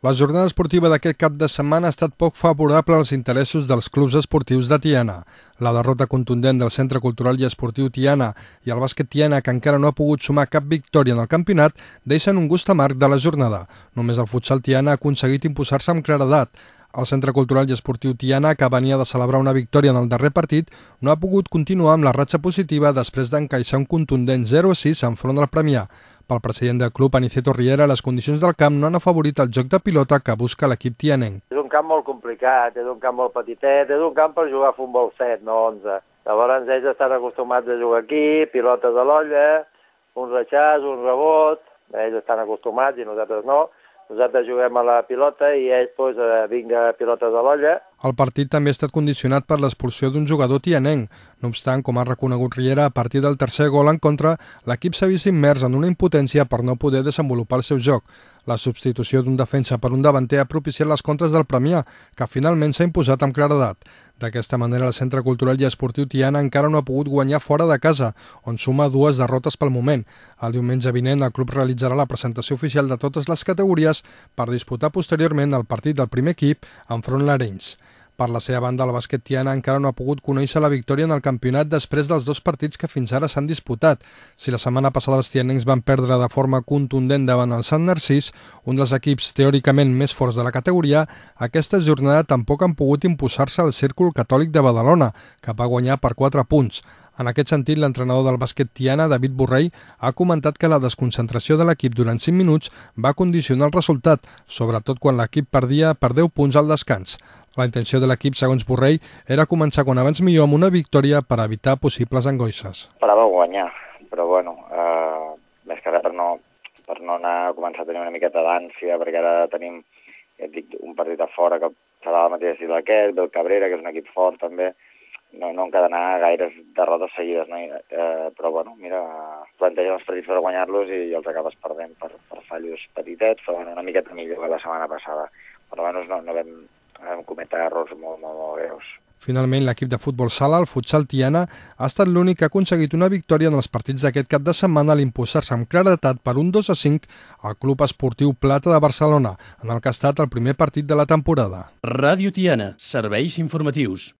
La jornada esportiva d'aquest cap de setmana ha estat poc favorable als interessos dels clubs esportius de Tiana. La derrota contundent del Centre Cultural i Esportiu Tiana i el bàsquet Tiana, que encara no ha pogut sumar cap victòria en el campionat, deixen un gust amarg de la jornada. Només el futsal Tiana ha aconseguit imposar-se amb claredat. El Centre Cultural i Esportiu Tiana, que venia de celebrar una victòria en el darrer partit, no ha pogut continuar amb la ratxa positiva després d'encaixar un contundent 0-6 enfront del Premià. Pel president del club, Aniceto Riera, les condicions del camp no han afavorit el joc de pilota que busca l'equip tianenc. És un camp molt complicat, és un camp molt petitet, és un camp per jugar a futbol 7, no 11. Llavors ells estan acostumats a jugar aquí, pilota de l'olla, un reixàs, un rebot, ells estan acostumats i nosaltres no. Nosaltres juguem a la pilota i ells doncs, vinga pilota de l'olla el partit també ha estat condicionat per l'expulsió d'un jugador tianenc. No obstant, com ha reconegut Riera, a partir del tercer gol en contra, l'equip s'ha vist immers en una impotència per no poder desenvolupar el seu joc. La substitució d'un defensa per un davanter ha propiciat les contres del Premià, que finalment s'ha imposat amb claredat. D'aquesta manera, el Centre Cultural i Esportiu Tiana encara no ha pogut guanyar fora de casa, on suma dues derrotes pel moment. El diumenge vinent, el club realitzarà la presentació oficial de totes les categories per disputar posteriorment el partit del primer equip enfront l'Arenys. Per la seva banda, el bàsquet Tiana encara no ha pogut conèixer la victòria en el campionat després dels dos partits que fins ara s'han disputat. Si la setmana passada els tianencs van perdre de forma contundent davant el Sant Narcís, un dels equips teòricament més forts de la categoria, aquesta jornada tampoc han pogut imposar-se al Círcul Catòlic de Badalona, que va guanyar per 4 punts. En aquest sentit, l'entrenador del bàsquet Tiana, David Borrell, ha comentat que la desconcentració de l'equip durant 5 minuts va condicionar el resultat, sobretot quan l'equip perdia per 10 punts al descans. La intenció de l'equip, segons Borrell, era començar quan abans millor amb una victòria per evitar possibles angoixes. Esperava guanyar, però bueno, eh, més que res per no, per no anar a començar a tenir una miqueta d'ànsia, perquè ara tenim ja et dic, un partit a fora que serà el mateix estil aquest, el Cabrera, que és un equip fort també, no, no cada anar gaires derrotes seguides, no? eh, però bueno, mira, plantegen els partits per guanyar-los i els acabes perdent per, per fallos petitets, però bueno, una miqueta millor que la setmana passada. Per almenys no, no vam, vam cometre errors molt, molt, molt greus. Finalment, l'equip de futbol sala, el futsal Tiana, ha estat l'únic que ha aconseguit una victòria en els partits d'aquest cap de setmana a l'imposar-se amb claretat per un 2 a 5 al Club Esportiu Plata de Barcelona, en el que ha estat el primer partit de la temporada. Ràdio Tiana, serveis informatius.